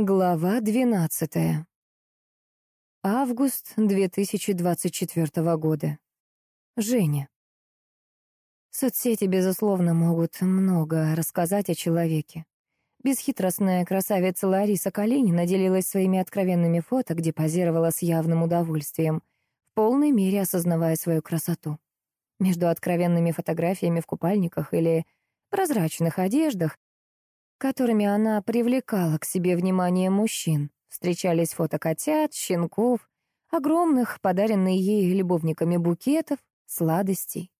Глава 12. Август 2024 года. Женя. Соцсети, безусловно, могут много рассказать о человеке. Бесхитростная красавица Лариса Калинина делилась своими откровенными фото, где позировала с явным удовольствием, в полной мере осознавая свою красоту. Между откровенными фотографиями в купальниках или прозрачных одеждах которыми она привлекала к себе внимание мужчин. Встречались фото котят, щенков, огромных, подаренных ей любовниками букетов, сладостей.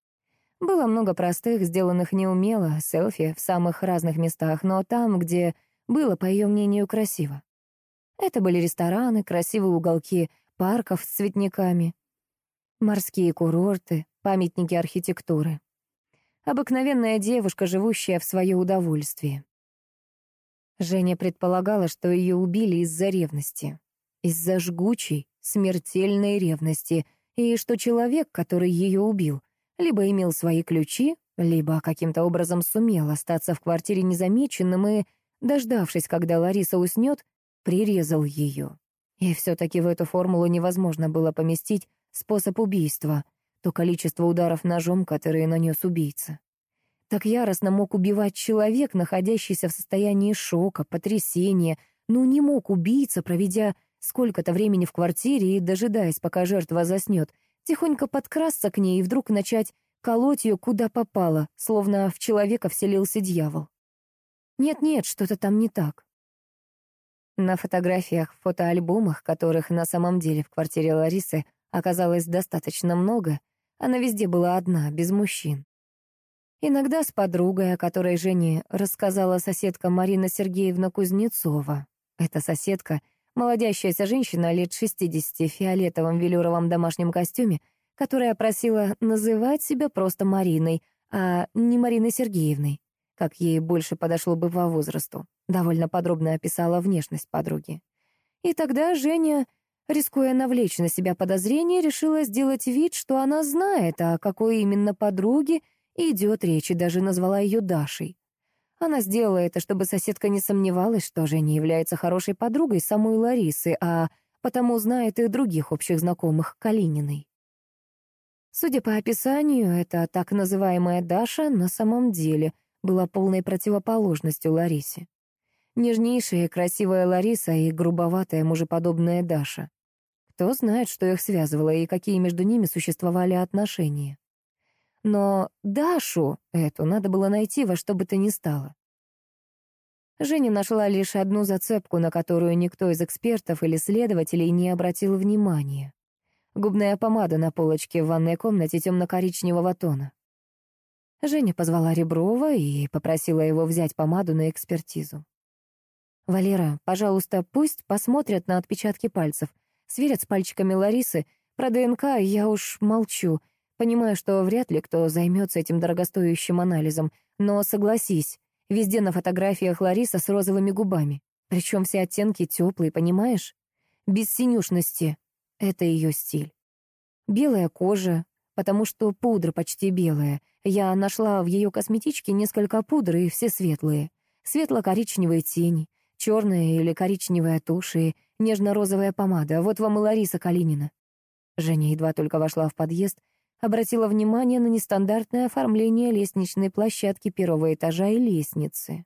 Было много простых, сделанных неумело, селфи в самых разных местах, но там, где было, по ее мнению, красиво. Это были рестораны, красивые уголки парков с цветниками, морские курорты, памятники архитектуры. Обыкновенная девушка, живущая в свое удовольствие. Женя предполагала, что ее убили из-за ревности. Из-за жгучей, смертельной ревности, и что человек, который ее убил, либо имел свои ключи, либо каким-то образом сумел остаться в квартире незамеченным и, дождавшись, когда Лариса уснет, прирезал ее. И все-таки в эту формулу невозможно было поместить способ убийства, то количество ударов ножом, которые нанес убийца. Так яростно мог убивать человек, находящийся в состоянии шока, потрясения. Ну, не мог убийца, проведя сколько-то времени в квартире и, дожидаясь, пока жертва заснет, тихонько подкрасться к ней и вдруг начать колоть ее куда попало, словно в человека вселился дьявол. Нет-нет, что-то там не так. На фотографиях, фотоальбомах, которых на самом деле в квартире Ларисы оказалось достаточно много, она везде была одна, без мужчин. Иногда с подругой, о которой Жене рассказала соседка Марина Сергеевна Кузнецова. Эта соседка — молодящаяся женщина лет 60 в фиолетовом велюровом домашнем костюме, которая просила называть себя просто Мариной, а не Мариной Сергеевной, как ей больше подошло бы по возрасту. Довольно подробно описала внешность подруги. И тогда Женя, рискуя навлечь на себя подозрение, решила сделать вид, что она знает, о какой именно подруге — идет речь, и даже назвала ее Дашей. Она сделала это, чтобы соседка не сомневалась, что Женя является хорошей подругой самой Ларисы, а потому знает и других общих знакомых Калининой. Судя по описанию, эта так называемая Даша на самом деле была полной противоположностью Ларисе. Нежнейшая красивая Лариса и грубоватая мужеподобная Даша. Кто знает, что их связывало и какие между ними существовали отношения. Но Дашу эту надо было найти во что бы то ни стало. Женя нашла лишь одну зацепку, на которую никто из экспертов или следователей не обратил внимания. Губная помада на полочке в ванной комнате темно-коричневого тона. Женя позвала Реброва и попросила его взять помаду на экспертизу. «Валера, пожалуйста, пусть посмотрят на отпечатки пальцев, сверят с пальчиками Ларисы. Про ДНК я уж молчу. Понимаю, что вряд ли кто займется этим дорогостоящим анализом, но согласись, везде на фотографиях Лариса с розовыми губами. Причем все оттенки теплые, понимаешь? Без синюшности. Это ее стиль. Белая кожа, потому что пудра почти белая. Я нашла в ее косметичке несколько пудр, и все светлые. Светло-коричневые тени, черная или коричневая тушь и нежно-розовая помада. Вот вам и Лариса Калинина. Женя едва только вошла в подъезд, обратила внимание на нестандартное оформление лестничной площадки первого этажа и лестницы.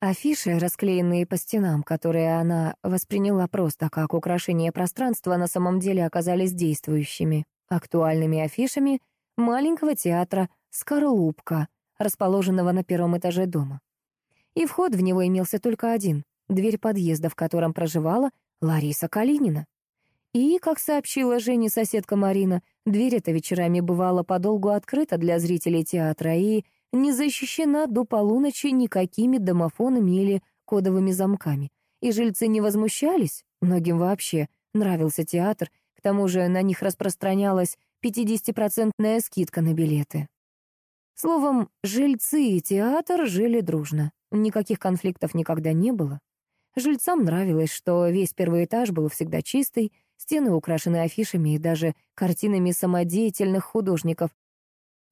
Афиши, расклеенные по стенам, которые она восприняла просто как украшение пространства, на самом деле оказались действующими, актуальными афишами маленького театра «Скорлупка», расположенного на первом этаже дома. И вход в него имелся только один — дверь подъезда, в котором проживала Лариса Калинина. И, как сообщила Жене соседка Марина, дверь эта вечерами бывала подолгу открыта для зрителей театра и не защищена до полуночи никакими домофонами или кодовыми замками. И жильцы не возмущались, многим вообще нравился театр, к тому же на них распространялась 50-процентная скидка на билеты. Словом, жильцы и театр жили дружно. Никаких конфликтов никогда не было. Жильцам нравилось, что весь первый этаж был всегда чистый, Стены украшены афишами и даже картинами самодеятельных художников,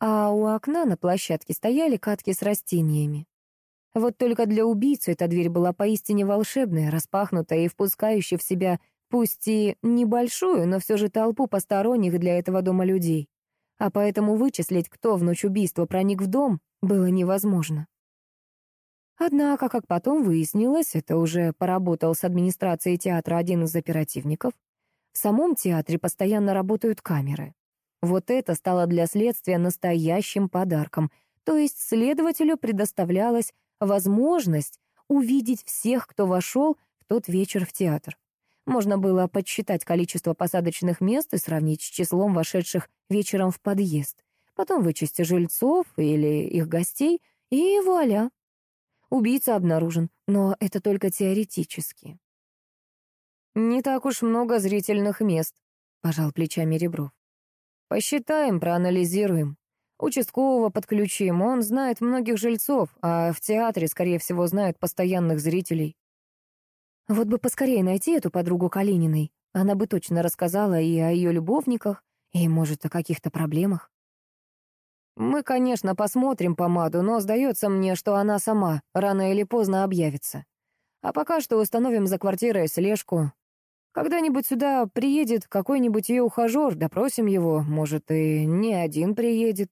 а у окна на площадке стояли катки с растениями. Вот только для убийцы эта дверь была поистине волшебная, распахнутая и впускающая в себя пусть и небольшую, но все же толпу посторонних для этого дома людей. А поэтому вычислить, кто в ночь убийства проник в дом, было невозможно. Однако, как потом выяснилось, это уже поработал с администрацией театра один из оперативников. В самом театре постоянно работают камеры. Вот это стало для следствия настоящим подарком, то есть следователю предоставлялась возможность увидеть всех, кто вошел в тот вечер в театр. Можно было подсчитать количество посадочных мест и сравнить с числом вошедших вечером в подъезд. Потом вычесть жильцов или их гостей, и вуаля. Убийца обнаружен, но это только теоретически. «Не так уж много зрительных мест», — пожал плечами Ребров. Посчитаем, проанализируем. Участкового подключим, он знает многих жильцов, а в театре, скорее всего, знают постоянных зрителей. Вот бы поскорее найти эту подругу Калининой. Она бы точно рассказала и о ее любовниках, и, может, о каких-то проблемах. Мы, конечно, посмотрим помаду, но сдается мне, что она сама рано или поздно объявится. А пока что установим за квартирой слежку, когда-нибудь сюда приедет какой-нибудь ее ухажер, допросим его, может, и не один приедет.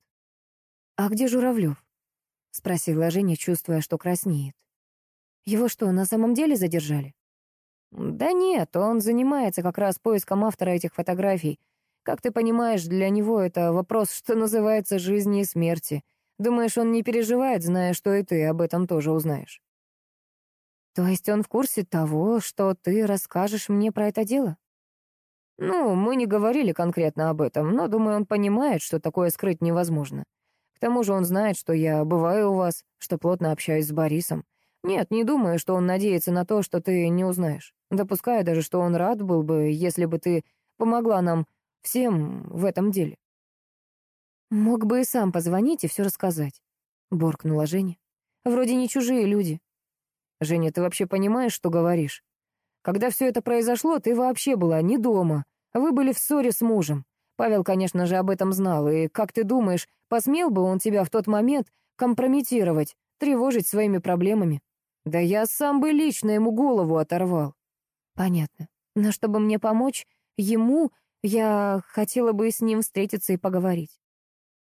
«А где Журавлев?» — спросила Женя, чувствуя, что краснеет. «Его что, на самом деле задержали?» «Да нет, он занимается как раз поиском автора этих фотографий. Как ты понимаешь, для него это вопрос, что называется, жизни и смерти. Думаешь, он не переживает, зная, что и ты об этом тоже узнаешь?» То есть он в курсе того, что ты расскажешь мне про это дело? Ну, мы не говорили конкретно об этом, но, думаю, он понимает, что такое скрыть невозможно. К тому же он знает, что я бываю у вас, что плотно общаюсь с Борисом. Нет, не думаю, что он надеется на то, что ты не узнаешь. Допускаю даже, что он рад был бы, если бы ты помогла нам всем в этом деле. Мог бы и сам позвонить и все рассказать, — буркнула Женя. Вроде не чужие люди. «Женя, ты вообще понимаешь, что говоришь? Когда все это произошло, ты вообще была не дома. Вы были в ссоре с мужем. Павел, конечно же, об этом знал, и, как ты думаешь, посмел бы он тебя в тот момент компрометировать, тревожить своими проблемами? Да я сам бы лично ему голову оторвал». «Понятно. Но чтобы мне помочь ему, я хотела бы с ним встретиться и поговорить».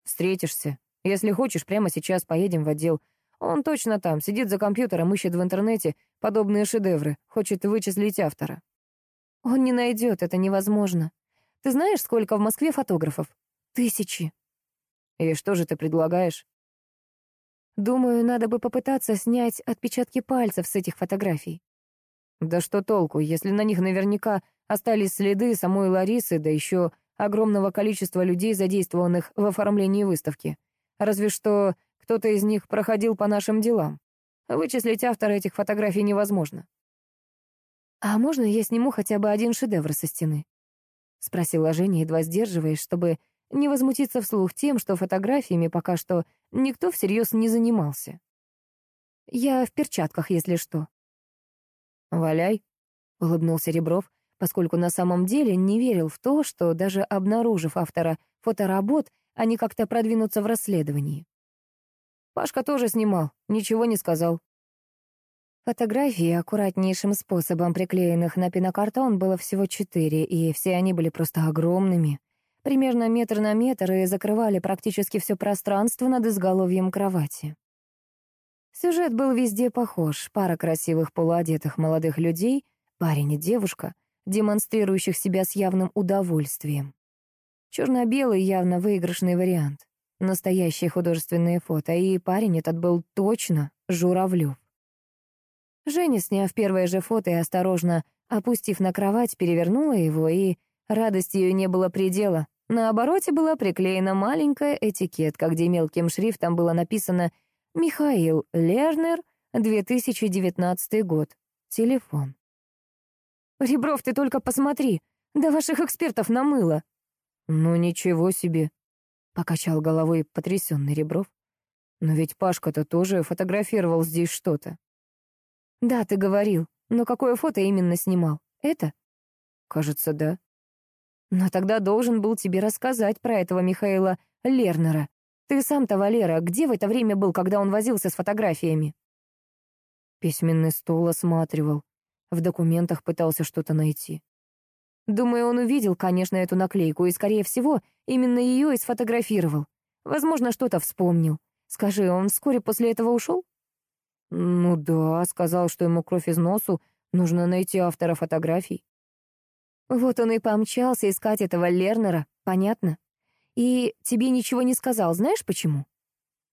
«Встретишься. Если хочешь, прямо сейчас поедем в отдел. Он точно там, сидит за компьютером, ищет в интернете подобные шедевры, хочет вычислить автора. Он не найдет, это невозможно. Ты знаешь, сколько в Москве фотографов? Тысячи. И что же ты предлагаешь? Думаю, надо бы попытаться снять отпечатки пальцев с этих фотографий. Да что толку, если на них наверняка остались следы самой Ларисы, да еще огромного количества людей, задействованных в оформлении выставки. Разве что кто-то из них проходил по нашим делам. Вычислить автора этих фотографий невозможно. «А можно я сниму хотя бы один шедевр со стены?» — спросила Женя, едва сдерживаясь, чтобы не возмутиться вслух тем, что фотографиями пока что никто всерьез не занимался. «Я в перчатках, если что». «Валяй», — улыбнулся Ребров, поскольку на самом деле не верил в то, что даже обнаружив автора фоторабот, они как-то продвинутся в расследовании. Пашка тоже снимал, ничего не сказал. Фотографий аккуратнейшим способом приклеенных на пенокартон было всего четыре, и все они были просто огромными. Примерно метр на метр и закрывали практически все пространство над изголовьем кровати. Сюжет был везде похож. Пара красивых полуодетых молодых людей, парень и девушка, демонстрирующих себя с явным удовольствием. Черно-белый явно выигрышный вариант. Настоящие художественные фото, и парень этот был точно Журавлев. Женя, сняв первое же фото и осторожно опустив на кровать, перевернула его, и радости ее не было предела. На обороте была приклеена маленькая этикетка, где мелким шрифтом было написано «Михаил Лернер, 2019 год. Телефон». «Ребров, ты только посмотри! Да ваших экспертов намыло!» «Ну ничего себе!» Покачал головой потрясенный Ребров. Но ведь Пашка-то тоже фотографировал здесь что-то. Да, ты говорил. Но какое фото именно снимал? Это? Кажется, да. Но тогда должен был тебе рассказать про этого Михаила Лернера. Ты сам-то, Валера, где в это время был, когда он возился с фотографиями? Письменный стол осматривал. В документах пытался что-то найти. Думаю, он увидел, конечно, эту наклейку, и, скорее всего, именно ее и сфотографировал. Возможно, что-то вспомнил. Скажи, он вскоре после этого ушел? Ну да, сказал, что ему кровь из носу, нужно найти автора фотографий. Вот он и помчался искать этого Лернера, понятно? И тебе ничего не сказал, знаешь почему?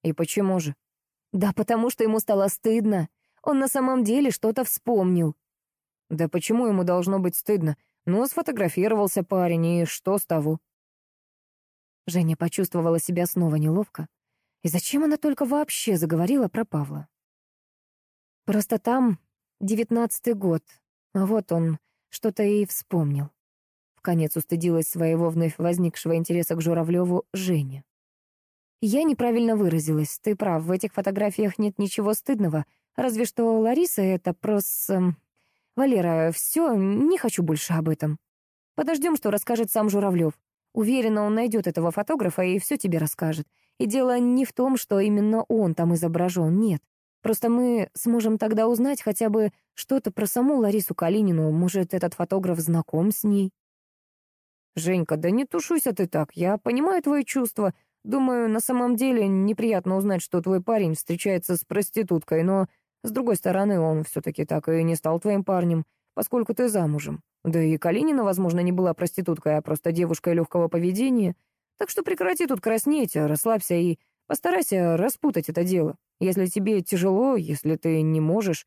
И почему же? Да потому что ему стало стыдно. Он на самом деле что-то вспомнил. Да почему ему должно быть стыдно? Ну, сфотографировался парень, и что с того? Женя почувствовала себя снова неловко. И зачем она только вообще заговорила про Павла? Просто там девятнадцатый год, а вот он что-то и вспомнил. В конец устыдилась своего вновь возникшего интереса к Журавлеву Женя. Я неправильно выразилась, ты прав, в этих фотографиях нет ничего стыдного, разве что Лариса — это просто... «Валера, все, не хочу больше об этом. Подождем, что расскажет сам Журавлев. Уверена, он найдет этого фотографа и все тебе расскажет. И дело не в том, что именно он там изображен, нет. Просто мы сможем тогда узнать хотя бы что-то про саму Ларису Калинину. Может, этот фотограф знаком с ней?» «Женька, да не тушуйся ты так. Я понимаю твои чувства. Думаю, на самом деле неприятно узнать, что твой парень встречается с проституткой, но с другой стороны, он все-таки так и не стал твоим парнем, поскольку ты замужем. Да и Калинина, возможно, не была проституткой, а просто девушкой легкого поведения. Так что прекрати тут краснеть, расслабься и постарайся распутать это дело. Если тебе тяжело, если ты не можешь...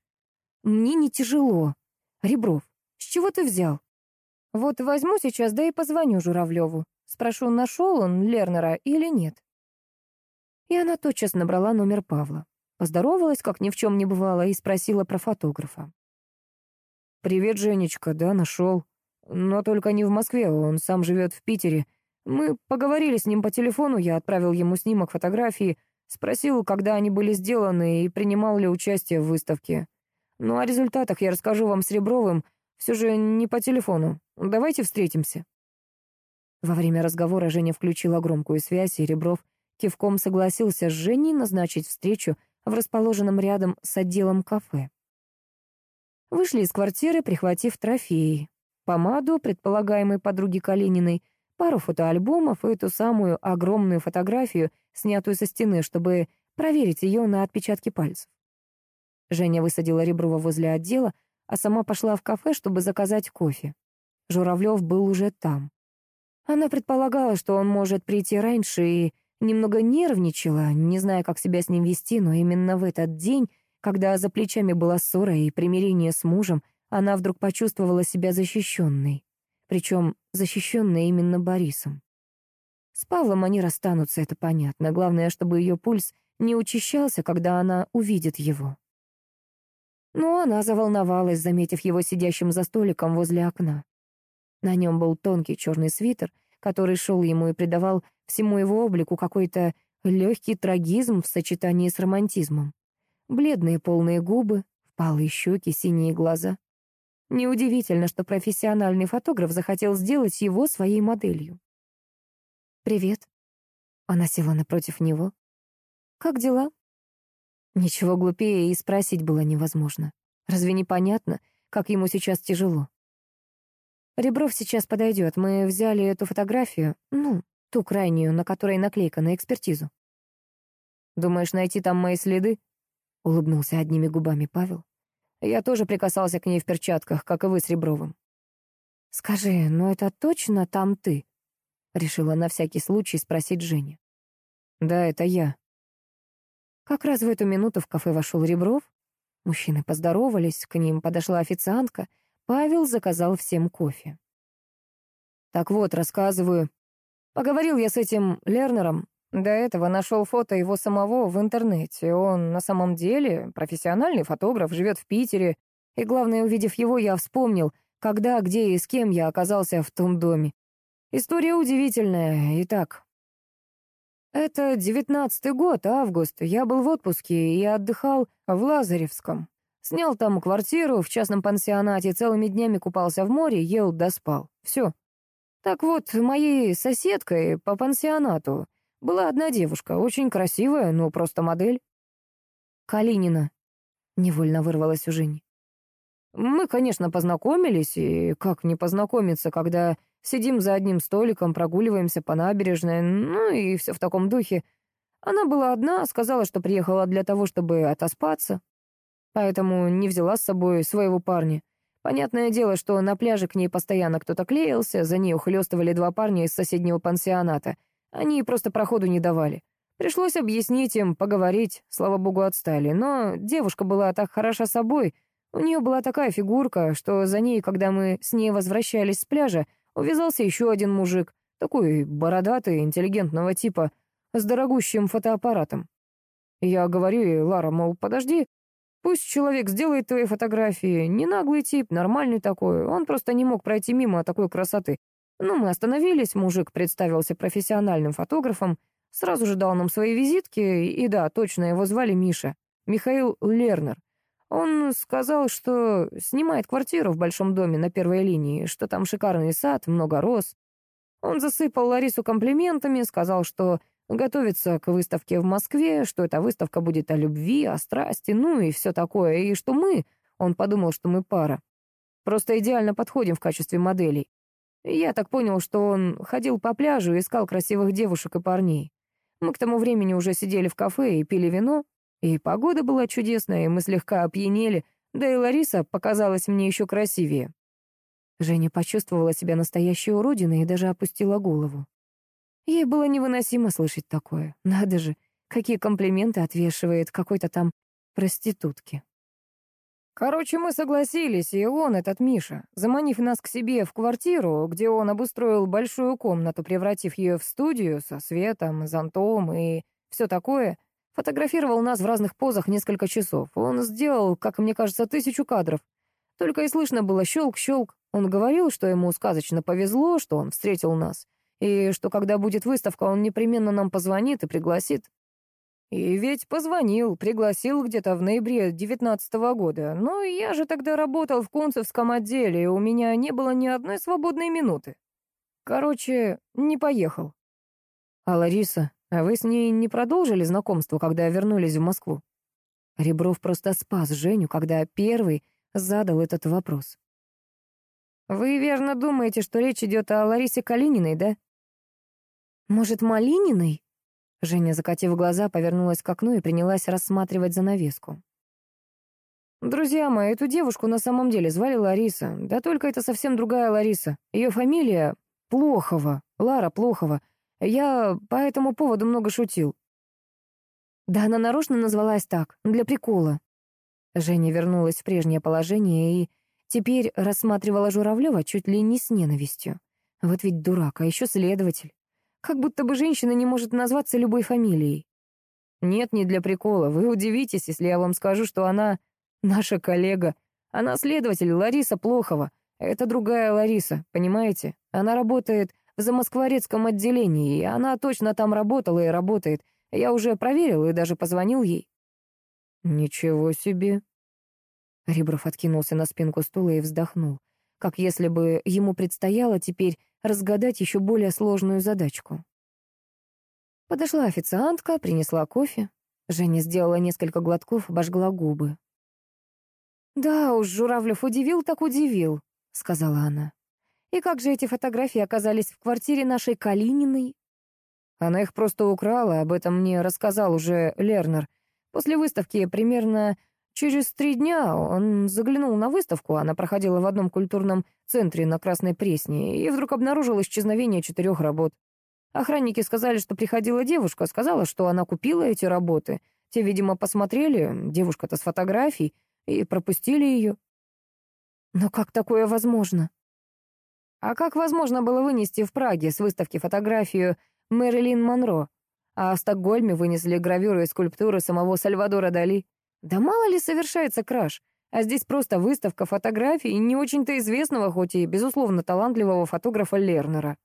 Мне не тяжело. Ребров, с чего ты взял? Вот возьму сейчас, да и позвоню Журавлеву. Спрошу, нашел он Лернера или нет. И она тотчас набрала номер Павла. Поздоровалась, как ни в чем не бывало, и спросила про фотографа. «Привет, Женечка, да, нашел. Но только не в Москве, он сам живет в Питере. Мы поговорили с ним по телефону, я отправил ему снимок фотографии, спросил, когда они были сделаны и принимал ли участие в выставке. Ну, о результатах я расскажу вам с Ребровым, все же не по телефону. Давайте встретимся». Во время разговора Женя включила громкую связь, и Ребров кивком согласился с Женей назначить встречу в расположенном рядом с отделом кафе. Вышли из квартиры, прихватив трофеи. Помаду предполагаемой подруги Калининой, пару фотоальбомов и эту самую огромную фотографию, снятую со стены, чтобы проверить ее на отпечатки пальцев. Женя высадила Реброва возле отдела, а сама пошла в кафе, чтобы заказать кофе. Журавлев был уже там. Она предполагала, что он может прийти раньше и Немного нервничала, не зная, как себя с ним вести, но именно в этот день, когда за плечами была ссора и примирение с мужем, она вдруг почувствовала себя защищенной. Причем защищенной именно Борисом. С Павлом они расстанутся, это понятно. Главное, чтобы ее пульс не учащался, когда она увидит его. Но она заволновалась, заметив его сидящим за столиком возле окна. На нем был тонкий черный свитер, который шел ему и придавал всему его облику какой-то легкий трагизм в сочетании с романтизмом. Бледные полные губы, впалые щеки, синие глаза. Неудивительно, что профессиональный фотограф захотел сделать его своей моделью. «Привет». Она села напротив него. «Как дела?» Ничего глупее и спросить было невозможно. Разве не понятно, как ему сейчас тяжело? Ребров сейчас подойдет. Мы взяли эту фотографию, ну, ту крайнюю, на которой наклейка на экспертизу. «Думаешь, найти там мои следы?» — улыбнулся одними губами Павел. «Я тоже прикасался к ней в перчатках, как и вы с Ребровым». «Скажи, но это точно там ты?» — решила на всякий случай спросить Женя. «Да, это я». Как раз в эту минуту в кафе вошел Ребров. Мужчины поздоровались, к ним подошла официантка — Павел заказал всем кофе. Так вот, рассказываю. Поговорил я с этим Лернером. До этого нашел фото его самого в интернете. Он на самом деле профессиональный фотограф, живет в Питере. И главное, увидев его, я вспомнил, когда, где и с кем я оказался в том доме. История удивительная. Итак, это девятнадцатый год, август. Я был в отпуске и отдыхал в Лазаревском. Снял там квартиру в частном пансионате, целыми днями купался в море, ел да спал. Все. Так вот, моей соседкой по пансионату была одна девушка, очень красивая, ну, просто модель. Калинина. Невольно вырвалась у Жени. Мы, конечно, познакомились, и как не познакомиться, когда сидим за одним столиком, прогуливаемся по набережной, ну и все в таком духе. Она была одна, сказала, что приехала для того, чтобы отоспаться, поэтому не взяла с собой своего парня. Понятное дело, что на пляже к ней постоянно кто-то клеился, за ней ухлёстывали два парня из соседнего пансионата. Они просто проходу не давали. Пришлось объяснить им, поговорить, слава богу, отстали. Но девушка была так хороша собой, у нее была такая фигурка, что за ней, когда мы с ней возвращались с пляжа, увязался еще один мужик, такой бородатый, интеллигентного типа, с дорогущим фотоаппаратом. Я говорю ей, Лара, мол, подожди, пусть человек сделает твои фотографии, не наглый тип, нормальный такой, он просто не мог пройти мимо такой красоты. Ну, мы остановились, мужик представился профессиональным фотографом, сразу же дал нам свои визитки, и да, точно, его звали Миша, Михаил Лернер. Он сказал, что снимает квартиру в большом доме на первой линии, что там шикарный сад, много роз. Он засыпал Ларису комплиментами, сказал, что готовится к выставке в Москве, что эта выставка будет о любви, о страсти, ну и все такое, и что мы, он подумал, что мы пара, просто идеально подходим в качестве моделей. Я так понял, что он ходил по пляжу и искал красивых девушек и парней. Мы к тому времени уже сидели в кафе и пили вино, и погода была чудесная, и мы слегка опьянели, да и Лариса показалась мне еще красивее. Женя почувствовала себя настоящей уродиной и даже опустила голову. Ей было невыносимо слышать такое. Надо же, какие комплименты отвешивает какой-то там проститутке. Короче, мы согласились, и он, этот Миша, заманив нас к себе в квартиру, где он обустроил большую комнату, превратив ее в студию со светом, зонтом и все такое — Фотографировал нас в разных позах несколько часов. Он сделал, как мне кажется, тысячу кадров. Только и слышно было щелк-щелк. Он говорил, что ему сказочно повезло, что он встретил нас, и что когда будет выставка, он непременно нам позвонит и пригласит. И ведь позвонил, пригласил где-то в ноябре девятнадцатого года. Но я же тогда работал в Кунцевском отделе, и у меня не было ни одной свободной минуты. Короче, не поехал. А Лариса? А вы с ней не продолжили знакомство, когда вернулись в Москву? Ребров просто спас Женю, когда первый задал этот вопрос. Вы верно думаете, что речь идет о Ларисе Калининой, да? Может, Малининой? Женя, закатив глаза, повернулась к окну и принялась рассматривать занавеску. «Друзья мои, эту девушку на самом деле звали Лариса. Да только это совсем другая Лариса. Ее фамилия Плохова, Лара Плохова. Я по этому поводу много шутил. Да она нарочно назвалась так, для прикола. Женя вернулась в прежнее положение и теперь рассматривала Журавлева чуть ли не с ненавистью. Вот ведь дурак, а еще следователь. Как будто бы женщина не может назваться любой фамилией. Нет, не для прикола. Вы удивитесь, если я вам скажу, что она наша коллега. Она следователь Лариса Плохова. Это другая Лариса, понимаете? Она работает в замоскворецком отделении, и она точно там работала и работает. Я уже проверил и даже позвонил ей». «Ничего себе!» Ребров откинулся на спинку стула и вздохнул, как если бы ему предстояло теперь разгадать еще более сложную задачку. Подошла официантка, принесла кофе. Женя сделала несколько глотков, обожгла губы. «Да уж, Журавлев удивил так удивил», — сказала она. И как же эти фотографии оказались в квартире нашей Калининой? Она их просто украла, об этом мне рассказал уже Лернер. После выставки примерно через три дня он заглянул на выставку, она проходила в одном культурном центре на Красной Пресне, и вдруг обнаружил исчезновение четырех работ. Охранники сказали, что приходила девушка, сказала, что она купила эти работы. Те, видимо, посмотрели, девушка-то с фотографий, и пропустили ее. Но как такое возможно? А как возможно было вынести в Праге с выставки фотографию Мэрилин Монро, а в Стокгольме вынесли гравюры и скульптуры самого Сальвадора Дали? Да мало ли совершается краж, а здесь просто выставка фотографий не очень-то известного, хоть и, безусловно, талантливого фотографа Лернера.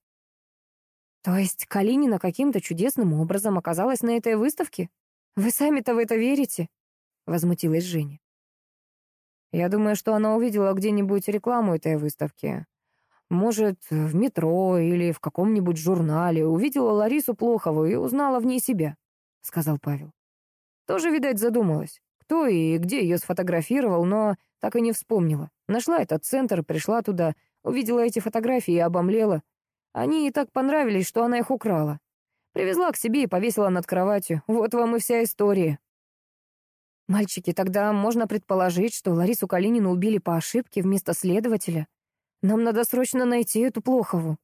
То есть Калинина каким-то чудесным образом оказалась на этой выставке? Вы сами-то в это верите? Возмутилась Женя. Я думаю, что она увидела где-нибудь рекламу этой выставки. Может, в метро или в каком-нибудь журнале увидела Ларису Плохову и узнала в ней себя, — сказал Павел. Тоже, видать, задумалась. Кто и где ее сфотографировал, но так и не вспомнила. Нашла этот центр, пришла туда, увидела эти фотографии и обомлела. Они ей так понравились, что она их украла. Привезла к себе и повесила над кроватью. Вот вам и вся история. Мальчики, тогда можно предположить, что Ларису Калинину убили по ошибке вместо следователя. Нам надо срочно найти эту Плохову.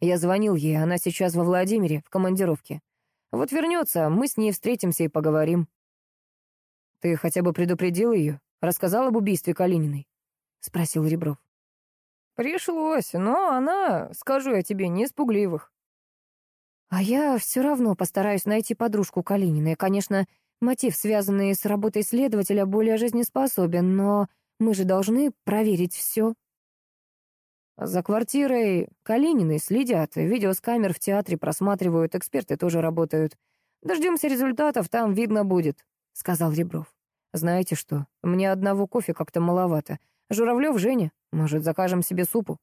Я звонил ей, она сейчас во Владимире, в командировке. Вот вернется, мы с ней встретимся и поговорим. Ты хотя бы предупредил ее? Рассказал об убийстве Калининой? Спросил Ребров. Пришлось, но она, скажу я тебе, не испугливых. А я все равно постараюсь найти подружку Калининой. Конечно, Мотив, связанный с работой следователя, более жизнеспособен, но мы же должны проверить все. За квартирой Калининой следят, видео с камер в театре просматривают, эксперты тоже работают. Дождемся результатов, там видно будет, — сказал Ребров. Знаете что, мне одного кофе как-то маловато. Журавлев, Женя, может, закажем себе супу?